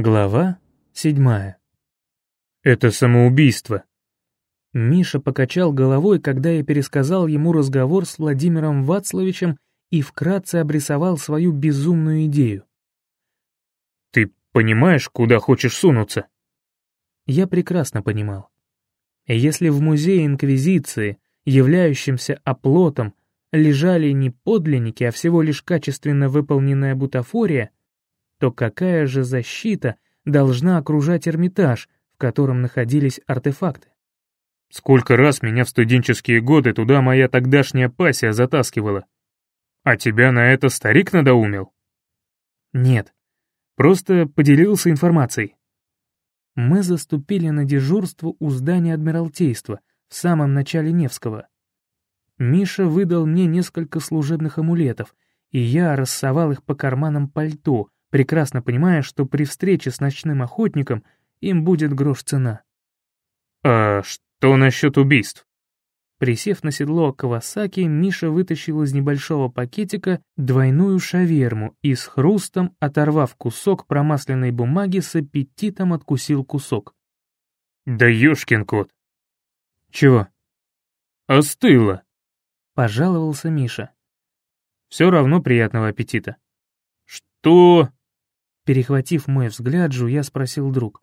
Глава седьмая. «Это самоубийство». Миша покачал головой, когда я пересказал ему разговор с Владимиром Вацловичем и вкратце обрисовал свою безумную идею. «Ты понимаешь, куда хочешь сунуться?» Я прекрасно понимал. Если в музее Инквизиции, являющемся оплотом, лежали не подлинники, а всего лишь качественно выполненная бутафория — то какая же защита должна окружать Эрмитаж, в котором находились артефакты? Сколько раз меня в студенческие годы туда моя тогдашняя пассия затаскивала. А тебя на это старик надоумил? Нет, просто поделился информацией. Мы заступили на дежурство у здания Адмиралтейства в самом начале Невского. Миша выдал мне несколько служебных амулетов, и я рассовал их по карманам пальто, прекрасно понимая, что при встрече с ночным охотником им будет грош цена. «А что насчет убийств?» Присев на седло Кавасаки, Миша вытащил из небольшого пакетика двойную шаверму и с хрустом, оторвав кусок промасленной бумаги, с аппетитом откусил кусок. «Да ёшкин кот!» «Чего?» «Остыло!» — пожаловался Миша. «Все равно приятного аппетита». «Что?» Перехватив мой взгляд, Жуя спросил друг.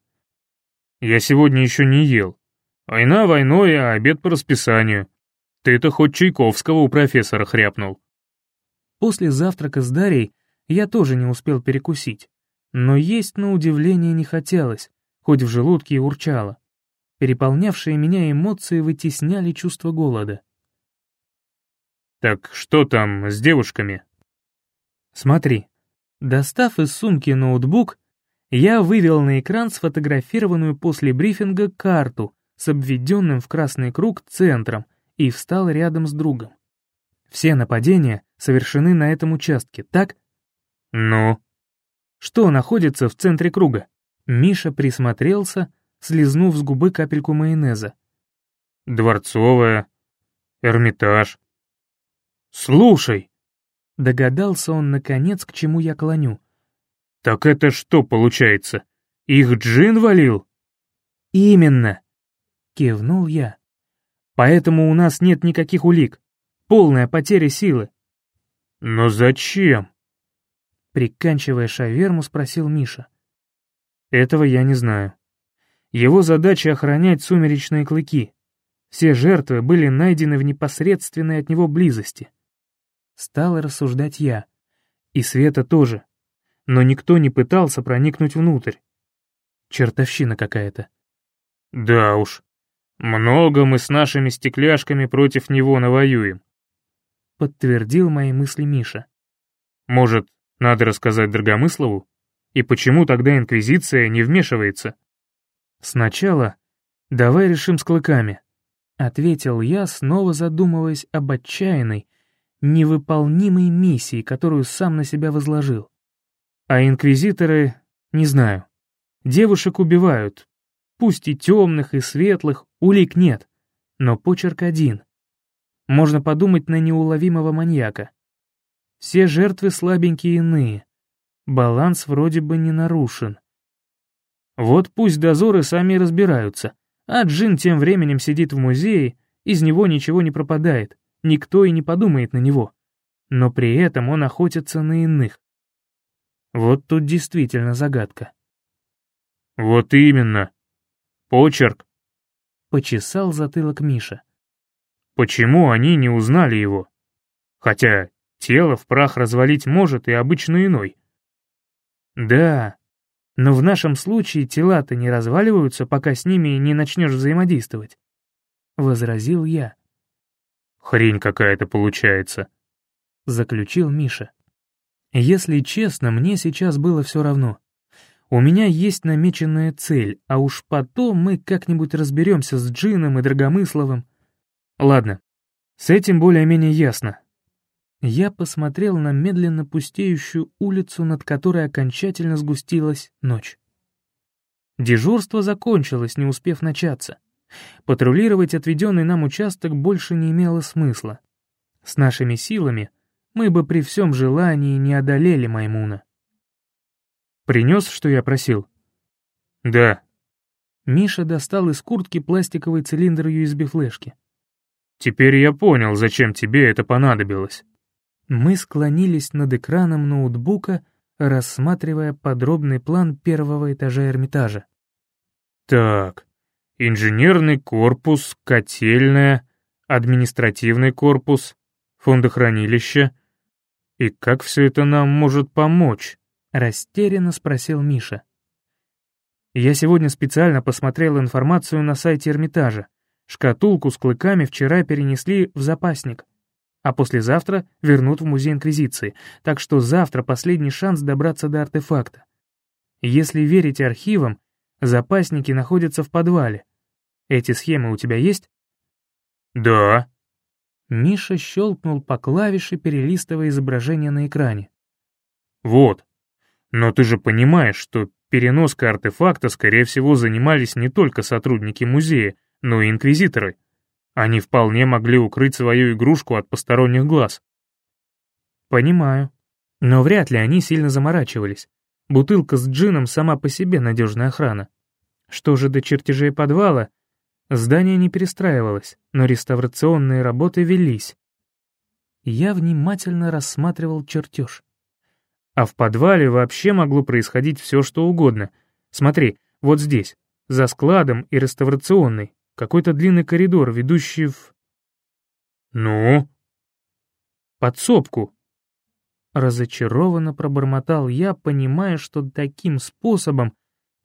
«Я сегодня еще не ел. Война войной, а обед по расписанию. Ты-то хоть Чайковского у профессора хряпнул». После завтрака с Дарьей я тоже не успел перекусить. Но есть, на удивление, не хотелось, хоть в желудке и урчало. Переполнявшие меня эмоции вытесняли чувство голода. «Так что там с девушками?» «Смотри», Достав из сумки ноутбук, я вывел на экран сфотографированную после брифинга карту с обведенным в красный круг центром и встал рядом с другом. Все нападения совершены на этом участке, так? Ну? Что находится в центре круга? Миша присмотрелся, слезнув с губы капельку майонеза. Дворцовая, Эрмитаж. Слушай, Догадался он, наконец, к чему я клоню. «Так это что получается? Их джин валил?» «Именно!» — кивнул я. «Поэтому у нас нет никаких улик. Полная потеря силы». «Но зачем?» Приканчивая шаверму, спросил Миша. «Этого я не знаю. Его задача — охранять сумеречные клыки. Все жертвы были найдены в непосредственной от него близости. Стал рассуждать я. И Света тоже. Но никто не пытался проникнуть внутрь. Чертовщина какая-то. Да уж. Много мы с нашими стекляшками против него навоюем. Подтвердил мои мысли Миша. Может, надо рассказать Драгомыслову? И почему тогда Инквизиция не вмешивается? Сначала давай решим с клыками. Ответил я, снова задумываясь об отчаянной, невыполнимой миссии, которую сам на себя возложил. А инквизиторы, не знаю, девушек убивают, пусть и темных, и светлых, улик нет, но почерк один. Можно подумать на неуловимого маньяка. Все жертвы слабенькие иные, баланс вроде бы не нарушен. Вот пусть дозоры сами разбираются, а Джин тем временем сидит в музее, из него ничего не пропадает никто и не подумает на него. Но при этом он охотится на иных. Вот тут действительно загадка. «Вот именно. Почерк», — почесал затылок Миша. «Почему они не узнали его? Хотя тело в прах развалить может и обычно иной». «Да, но в нашем случае тела-то не разваливаются, пока с ними не начнешь взаимодействовать», — возразил я. Хрень какая-то получается», — заключил Миша. «Если честно, мне сейчас было все равно. У меня есть намеченная цель, а уж потом мы как-нибудь разберемся с Джином и Драгомысловым. Ладно, с этим более-менее ясно». Я посмотрел на медленно пустеющую улицу, над которой окончательно сгустилась ночь. Дежурство закончилось, не успев начаться. Патрулировать отведенный нам участок больше не имело смысла. С нашими силами мы бы при всем желании не одолели Маймуна. «Принес, что я просил?» «Да». Миша достал из куртки пластиковый цилиндр USB-флешки. «Теперь я понял, зачем тебе это понадобилось». Мы склонились над экраном ноутбука, рассматривая подробный план первого этажа Эрмитажа. «Так, инженерный корпус, котельная, административный корпус, фондохранилище. И как все это нам может помочь?» — растерянно спросил Миша. Я сегодня специально посмотрел информацию на сайте Эрмитажа. Шкатулку с клыками вчера перенесли в запасник, а послезавтра вернут в Музей Инквизиции, так что завтра последний шанс добраться до артефакта. Если верить архивам, запасники находятся в подвале. Эти схемы у тебя есть? Да. Миша щелкнул по клавише, перелистывая изображение на экране. Вот. Но ты же понимаешь, что переноской артефакта, скорее всего, занимались не только сотрудники музея, но и инквизиторы. Они вполне могли укрыть свою игрушку от посторонних глаз. Понимаю. Но вряд ли они сильно заморачивались. Бутылка с джином сама по себе надежная охрана. Что же до чертежей подвала? Здание не перестраивалось, но реставрационные работы велись. Я внимательно рассматривал чертеж. А в подвале вообще могло происходить все, что угодно. Смотри, вот здесь, за складом и реставрационной, какой-то длинный коридор, ведущий в... «Ну?» «Подсобку». Разочарованно пробормотал я, понимая, что таким способом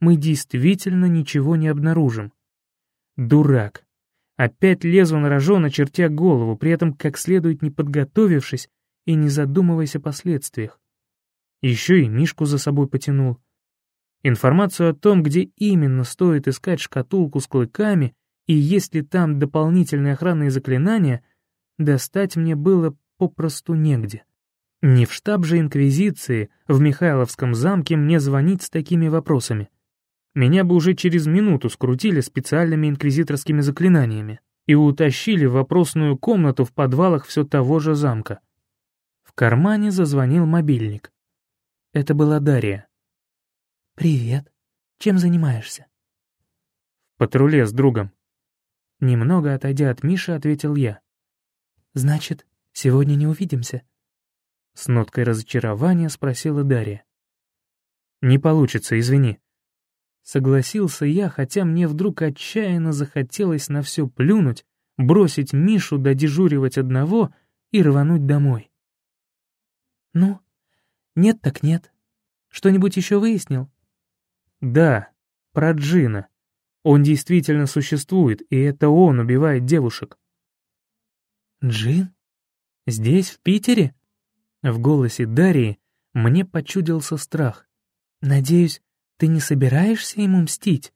мы действительно ничего не обнаружим. Дурак. Опять лезу на рожон, очертя голову, при этом как следует не подготовившись и не задумываясь о последствиях. Еще и Мишку за собой потянул. Информацию о том, где именно стоит искать шкатулку с клыками и есть ли там дополнительные охранные заклинания, достать мне было попросту негде. Не в штаб же Инквизиции в Михайловском замке мне звонить с такими вопросами. Меня бы уже через минуту скрутили специальными инквизиторскими заклинаниями и утащили в вопросную комнату в подвалах все того же замка. В кармане зазвонил мобильник. Это была Дарья. «Привет. Чем занимаешься?» «В патруле с другом». Немного отойдя от Миши, ответил я. «Значит, сегодня не увидимся?» С ноткой разочарования спросила Дарья. «Не получится, извини». Согласился я, хотя мне вдруг отчаянно захотелось на все плюнуть, бросить Мишу додежуривать одного и рвануть домой. «Ну, нет так нет. Что-нибудь еще выяснил? Да, про Джина. Он действительно существует, и это он убивает девушек. Джин? Здесь, в Питере? В голосе Дарьи мне почудился страх. Надеюсь, ты не собираешься ему мстить?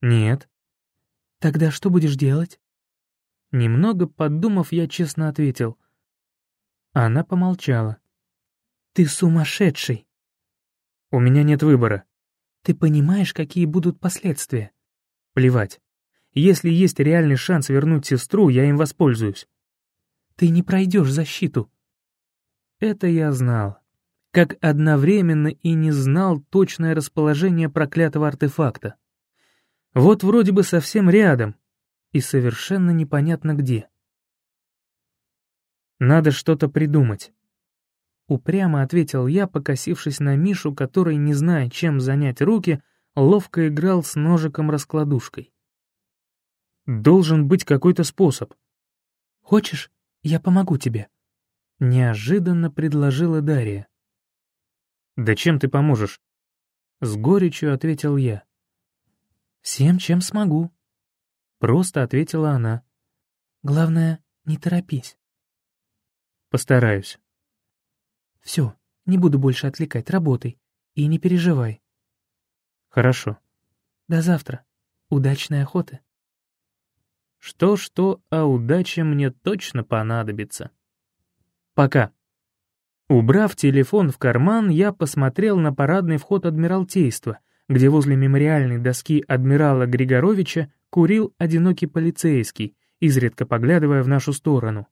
Нет. Тогда что будешь делать? Немного подумав, я честно ответил. Она помолчала. Ты сумасшедший. У меня нет выбора. Ты понимаешь, какие будут последствия? Плевать. Если есть реальный шанс вернуть сестру, я им воспользуюсь. Ты не пройдешь защиту. Это я знал. Как одновременно и не знал точное расположение проклятого артефакта. Вот вроде бы совсем рядом, и совершенно непонятно где. Надо что-то придумать. Упрямо ответил я, покосившись на Мишу, который, не зная, чем занять руки, ловко играл с ножиком-раскладушкой. «Должен быть какой-то способ». «Хочешь, я помогу тебе?» Неожиданно предложила Дарья. «Да чем ты поможешь?» С горечью ответил я. «Всем, чем смогу», — просто ответила она. «Главное, не торопись». «Постараюсь». Все, не буду больше отвлекать, работай. И не переживай. Хорошо. До завтра. Удачной охоты. Что-что, а удача мне точно понадобится. Пока. Убрав телефон в карман, я посмотрел на парадный вход Адмиралтейства, где возле мемориальной доски адмирала Григоровича курил одинокий полицейский, изредка поглядывая в нашу сторону.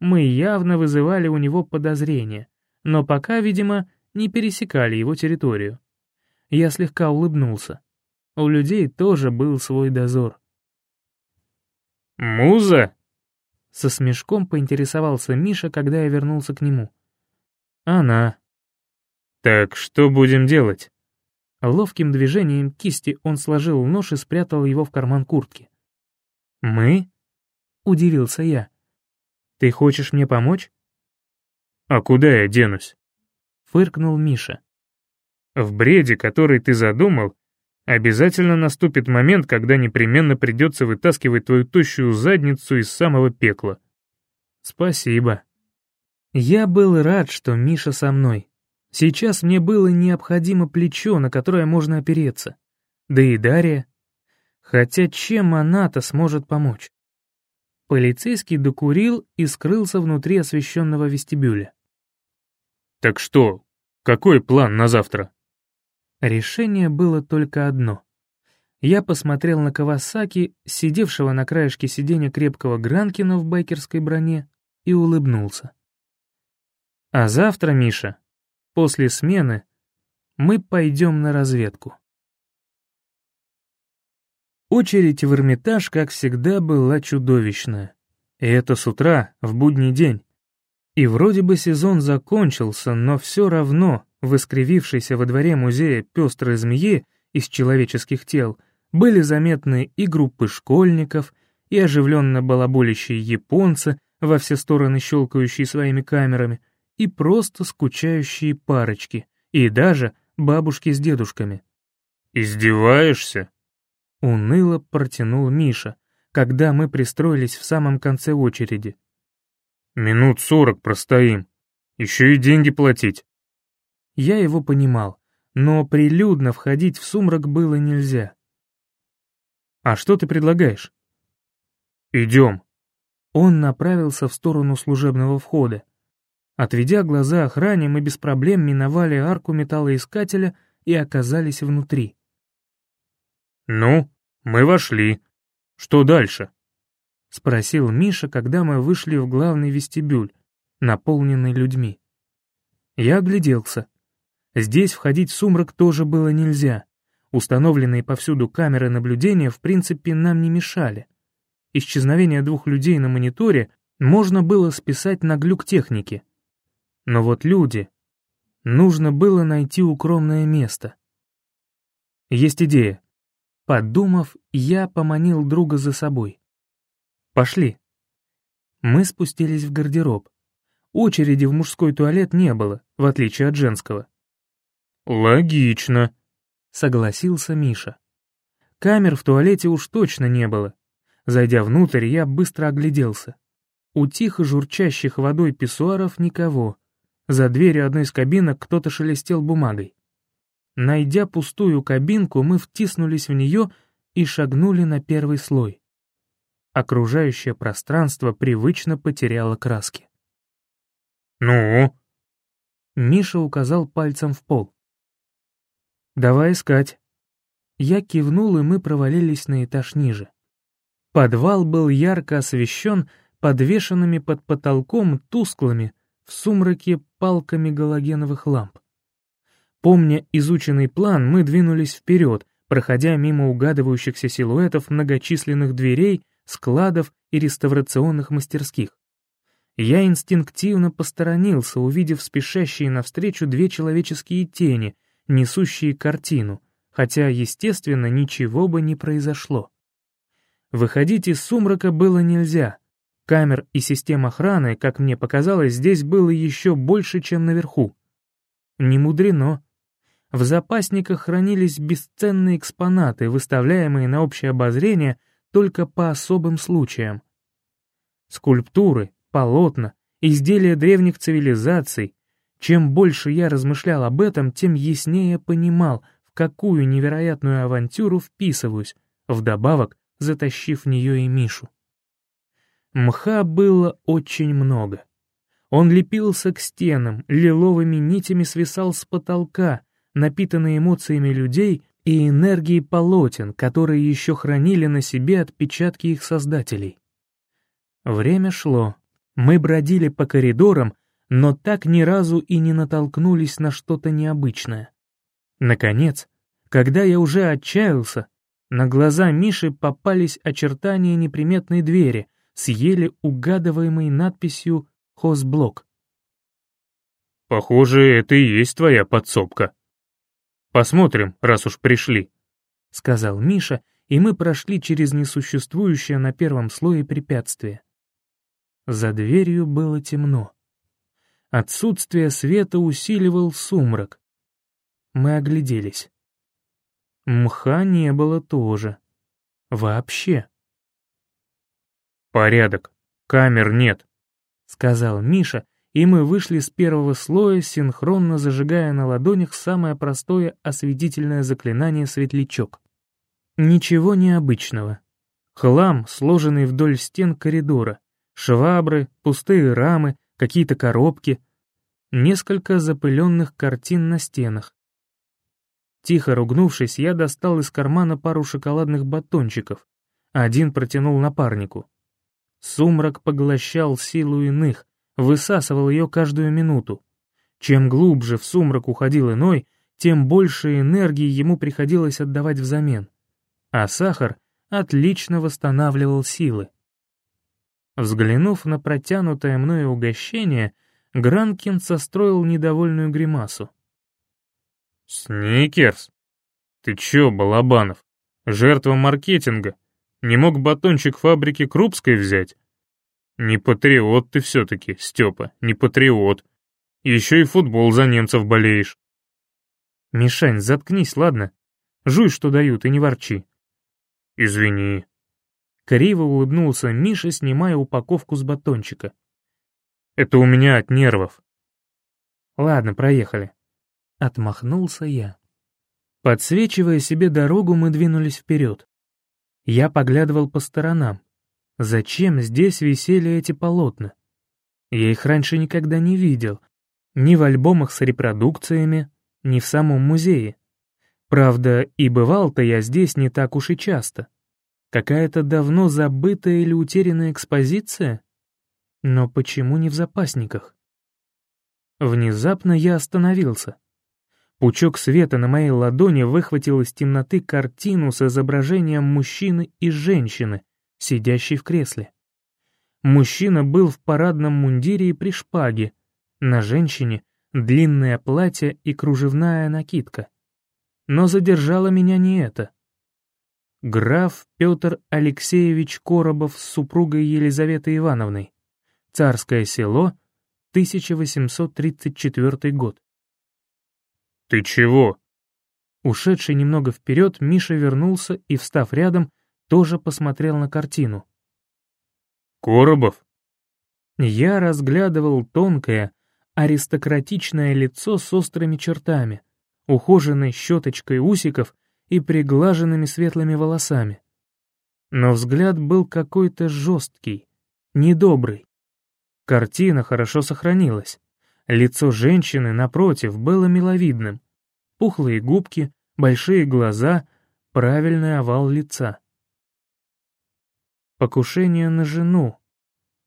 Мы явно вызывали у него подозрения но пока, видимо, не пересекали его территорию. Я слегка улыбнулся. у людей тоже был свой дозор. «Муза?» Со смешком поинтересовался Миша, когда я вернулся к нему. «Она». «Так что будем делать?» Ловким движением кисти он сложил нож и спрятал его в карман куртки. «Мы?» — удивился я. «Ты хочешь мне помочь?» «А куда я денусь?» — фыркнул Миша. «В бреде, который ты задумал, обязательно наступит момент, когда непременно придется вытаскивать твою тощую задницу из самого пекла». «Спасибо». Я был рад, что Миша со мной. Сейчас мне было необходимо плечо, на которое можно опереться. Да и Дарья. Хотя чем она-то сможет помочь? Полицейский докурил и скрылся внутри освещенного вестибюля. «Так что, какой план на завтра?» Решение было только одно. Я посмотрел на Кавасаки, сидевшего на краешке сиденья крепкого Гранкина в байкерской броне, и улыбнулся. «А завтра, Миша, После смены мы пойдем на разведку. Очередь в Эрмитаж, как всегда, была чудовищная. И это с утра, в будний день. И вроде бы сезон закончился, но все равно в искривившейся во дворе музея пестрой змеи из человеческих тел были заметны и группы школьников, и оживленно балаболящие японцы, во все стороны щелкающие своими камерами — и просто скучающие парочки, и даже бабушки с дедушками. «Издеваешься?» — уныло протянул Миша, когда мы пристроились в самом конце очереди. «Минут сорок простоим. Еще и деньги платить». Я его понимал, но прилюдно входить в сумрак было нельзя. «А что ты предлагаешь?» «Идем». Он направился в сторону служебного входа. Отведя глаза охране, мы без проблем миновали арку металлоискателя и оказались внутри. «Ну, мы вошли. Что дальше?» — спросил Миша, когда мы вышли в главный вестибюль, наполненный людьми. Я огляделся. Здесь входить в сумрак тоже было нельзя. Установленные повсюду камеры наблюдения в принципе нам не мешали. Исчезновение двух людей на мониторе можно было списать на глюк техники — но вот люди... Нужно было найти укромное место. Есть идея. Подумав, я поманил друга за собой. Пошли. Мы спустились в гардероб. Очереди в мужской туалет не было, в отличие от женского. «Логично», — согласился Миша. Камер в туалете уж точно не было. Зайдя внутрь, я быстро огляделся. У тихо журчащих водой писсуаров никого. За дверью одной из кабинок кто-то шелестел бумагой. Найдя пустую кабинку, мы втиснулись в нее и шагнули на первый слой. Окружающее пространство привычно потеряло краски. «Ну?» Миша указал пальцем в пол. «Давай искать». Я кивнул, и мы провалились на этаж ниже. Подвал был ярко освещен подвешенными под потолком тусклыми, в сумраке палками галогеновых ламп. Помня изученный план, мы двинулись вперед, проходя мимо угадывающихся силуэтов многочисленных дверей, складов и реставрационных мастерских. Я инстинктивно посторонился, увидев спешащие навстречу две человеческие тени, несущие картину, хотя, естественно, ничего бы не произошло. Выходить из сумрака было нельзя — Камер и систем охраны, как мне показалось, здесь было еще больше, чем наверху. Не мудрено. В запасниках хранились бесценные экспонаты, выставляемые на общее обозрение только по особым случаям. Скульптуры, полотна, изделия древних цивилизаций. Чем больше я размышлял об этом, тем яснее понимал, в какую невероятную авантюру вписываюсь, вдобавок затащив в нее и Мишу. Мха было очень много. Он лепился к стенам, лиловыми нитями свисал с потолка, напитанный эмоциями людей и энергией полотен, которые еще хранили на себе отпечатки их создателей. Время шло. Мы бродили по коридорам, но так ни разу и не натолкнулись на что-то необычное. Наконец, Когда я уже отчаялся, на глаза Миши попались очертания неприметной двери с еле угадываемой надписью «Хозблок». «Похоже, это и есть твоя подсобка. Посмотрим, раз уж пришли», — сказал Миша, и мы прошли через несуществующее на первом слое препятствие. За дверью было темно. Отсутствие света усиливал сумрак. Мы огляделись. Мха не было тоже. Вообще. «Порядок. Камер нет», — сказал Миша, и мы вышли с первого слоя, синхронно зажигая на ладонях самое простое осветительное заклинание «Светлячок». Ничего необычного. Хлам, сложенный вдоль стен коридора, швабры, пустые рамы, какие-то коробки, несколько запыленных картин на стенах. Тихо ругнувшись, я достал из кармана пару шоколадных батончиков, один протянул напарнику. Сумрак поглощал силу иных, высасывал ее каждую минуту. Чем глубже в сумрак уходил иной, тем больше энергии ему приходилось отдавать взамен. А сахар отлично восстанавливал силы. Взглянув на протянутое мною угощение, Гранкин состроил недовольную гримасу. «Сникерс? Ты чё, Балабанов? Жертва маркетинга? Не мог батончик фабрики Крупской взять? Не патриот ты все-таки, Степа, не патриот. Еще и футбол за немцев болеешь». «Мишань, заткнись, ладно? Жуй, что дают, и не ворчи». «Извини», Криво улыбнулся Миша, снимая упаковку с батончика. «Это у меня от нервов». «Ладно, проехали». Отмахнулся я. Подсвечивая себе дорогу, мы двинулись вперед. Я поглядывал по сторонам. Зачем здесь висели эти полотна? Я их раньше никогда не видел. Ни в альбомах с репродукциями, ни в самом музее. Правда, и бывал-то я здесь не так уж и часто. Какая-то давно забытая или утерянная экспозиция? Но почему не в запасниках? Внезапно я остановился. Пучок света на моей ладони выхватил из темноты картину с изображением мужчины и женщины, сидящей в кресле. Мужчина был в парадном мундире и при шпаге, на женщине длинное платье и кружевная накидка. Но задержало меня не это граф Петр Алексеевич Коробов с супругой Елизаветой Ивановной. Царское село, 1834 год. «Ты чего?» Ушедший немного вперед, Миша вернулся и, встав рядом, тоже посмотрел на картину. «Коробов?» Я разглядывал тонкое, аристократичное лицо с острыми чертами, ухоженной щеточкой усиков и приглаженными светлыми волосами. Но взгляд был какой-то жесткий, недобрый. Картина хорошо сохранилась. Лицо женщины, напротив, было миловидным. Пухлые губки, большие глаза, правильный овал лица. Покушение на жену.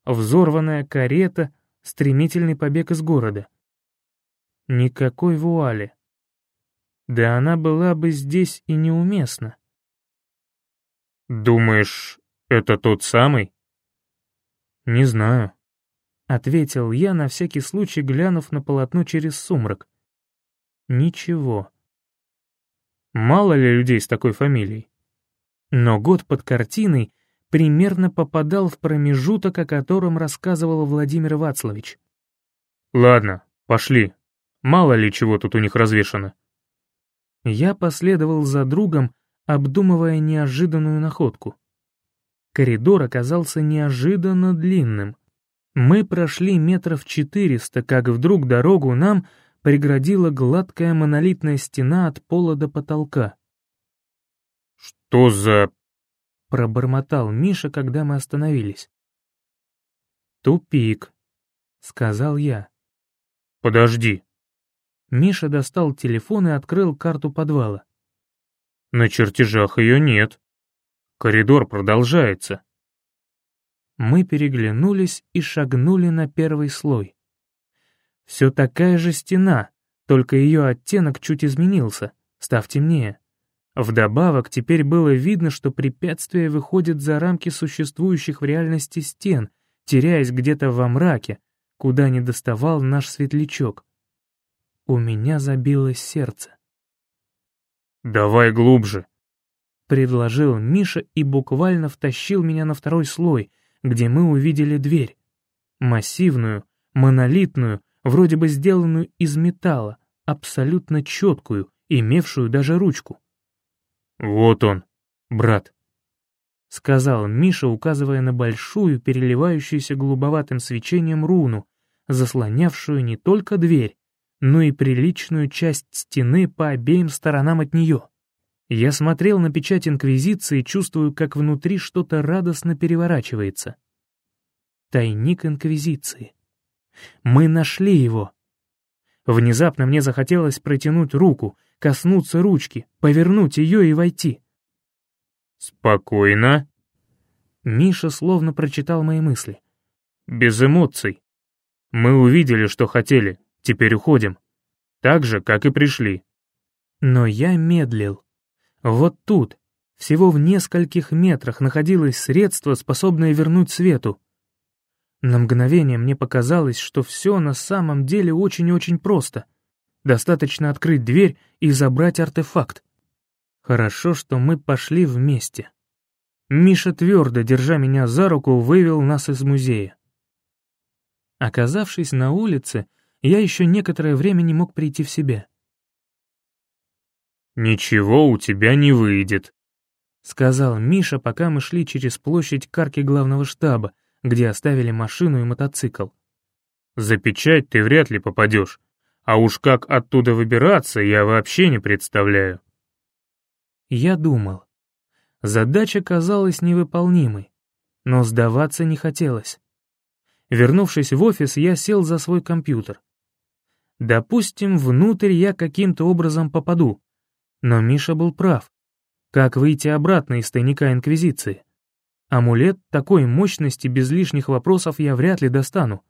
Взорванная карета, стремительный побег из города. Никакой вуали. Да она была бы здесь и неуместна. «Думаешь, это тот самый?» «Не знаю», — ответил я, на всякий случай глянув на полотно через сумрак. «Ничего. Мало ли людей с такой фамилией. Но год под картиной примерно попадал в промежуток, о котором рассказывал Владимир Вацлович. «Ладно, пошли. Мало ли чего тут у них развешано». Я последовал за другом, обдумывая неожиданную находку. Коридор оказался неожиданно длинным. Мы прошли метров четыреста, как вдруг дорогу нам преградила гладкая монолитная стена от пола до потолка. «Что за...» — пробормотал Миша, когда мы остановились. «Тупик», — сказал я. «Подожди», Миша достал телефон и открыл карту подвала. «На чертежах ее нет. Коридор продолжается». Мы переглянулись и шагнули на первый слой. Все такая же стена, только ее оттенок чуть изменился, став темнее, Вдобавок, теперь было видно, что препятствие выходит за рамки существующих в реальности стен, теряясь где-то во мраке, куда не доставал наш светлячок. У меня забилось сердце. «Давай глубже», — предложил Миша и буквально втащил меня на второй слой, где мы увидели дверь. Массивную, монолитную, вроде бы сделанную из металла, абсолютно четкую, имевшую даже ручку. «Вот он, брат», — сказал Миша, указывая на большую, переливающуюся голубоватым свечением руну, заслонявшую не только дверь, но и приличную часть стены по обеим сторонам от нее. Я смотрел на печать Инквизиции, чувствую, как внутри что-то радостно переворачивается. Тайник Инквизиции. Мы нашли его. Внезапно мне захотелось протянуть руку, коснуться ручки, повернуть ее и войти. «Спокойно». Миша словно прочитал мои мысли. «Без эмоций. Мы увидели, что хотели, теперь уходим. Так же, как и пришли». Но я медлил. Вот тут, всего в нескольких метрах, находилось средство, способное вернуть свету. На мгновение мне показалось, что все на самом деле очень-очень просто. Достаточно открыть дверь и забрать артефакт. Хорошо, что мы пошли вместе. Миша твердо, держа меня за руку, вывел нас из музея. Оказавшись на улице, я еще некоторое время не мог прийти в себя. «Ничего у тебя не выйдет», — сказал Миша, пока мы шли через площадь к главного штаба, где оставили машину и мотоцикл. «За печать ты вряд ли попадешь, а уж как оттуда выбираться, я вообще не представляю». Я думал. Задача казалась невыполнимой, но сдаваться не хотелось. Вернувшись в офис, я сел за свой компьютер. Допустим, внутрь я каким-то образом попаду, но Миша был прав. Как выйти обратно из тайника Инквизиции? Амулет такой мощности без лишних вопросов я вряд ли достану.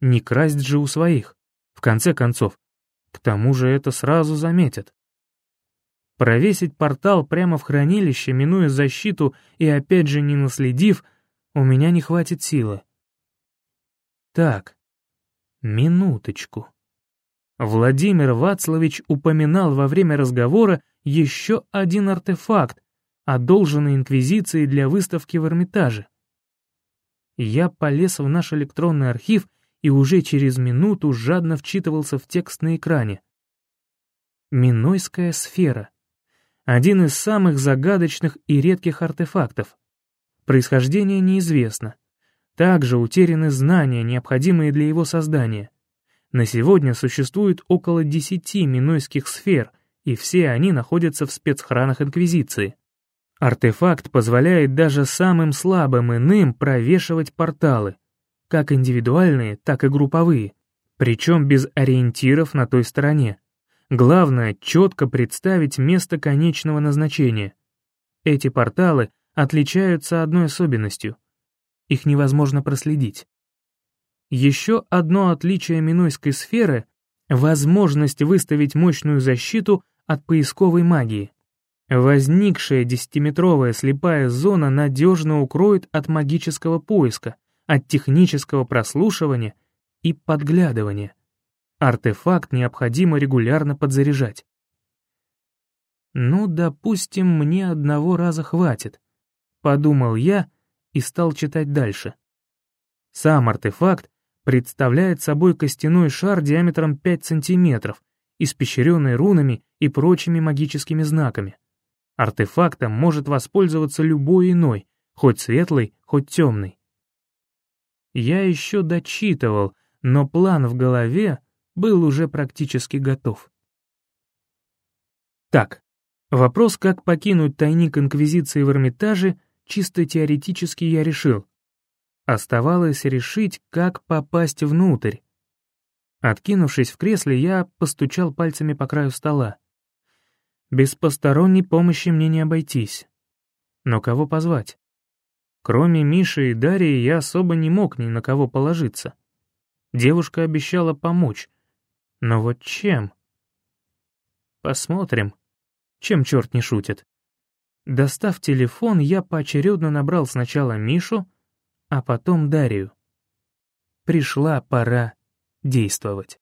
Не красть же у своих, в конце концов. К тому же это сразу заметят. Провесить портал прямо в хранилище, минуя защиту и опять же не наследив, у меня не хватит силы. Так, минуточку. Владимир Вацлович упоминал во время разговора еще один артефакт, одолженный Инквизицией для выставки в Эрмитаже. Я полез в наш электронный архив и уже через минуту жадно вчитывался в текст на экране. Минойская сфера. Один из самых загадочных и редких артефактов. Происхождение неизвестно. Также утеряны знания, необходимые для его создания. На сегодня существует около десяти минойских сфер, и все они находятся в спецхранах Инквизиции. Артефакт позволяет даже самым слабым иным провешивать порталы, как индивидуальные, так и групповые, причем без ориентиров на той стороне. Главное — четко представить место конечного назначения. Эти порталы отличаются одной особенностью. Их невозможно проследить. Еще одно отличие Минойской сферы — возможность выставить мощную защиту от поисковой магии. Возникшая десятиметровая слепая зона надежно укроет от магического поиска, от технического прослушивания и подглядывания. Артефакт необходимо регулярно подзаряжать. «Ну, допустим, мне одного раза хватит», — подумал я и стал читать дальше. Сам артефакт представляет собой костяной шар диаметром 5 сантиметров, испещренный рунами и прочими магическими знаками. Артефактом может воспользоваться любой иной, хоть светлый, хоть темный. Я еще дочитывал, но план в голове был уже практически готов. Так, вопрос, как покинуть тайник Инквизиции в Эрмитаже, чисто теоретически я решил. Оставалось решить, как попасть внутрь. Откинувшись в кресле, я постучал пальцами по краю стола. Без посторонней помощи мне не обойтись. Но кого позвать? Кроме Миши и Дарьи я особо не мог ни на кого положиться. Девушка обещала помочь. Но вот чем? Посмотрим. Чем черт не шутит? Достав телефон, я поочередно набрал сначала Мишу, а потом Дарью. Пришла пора действовать.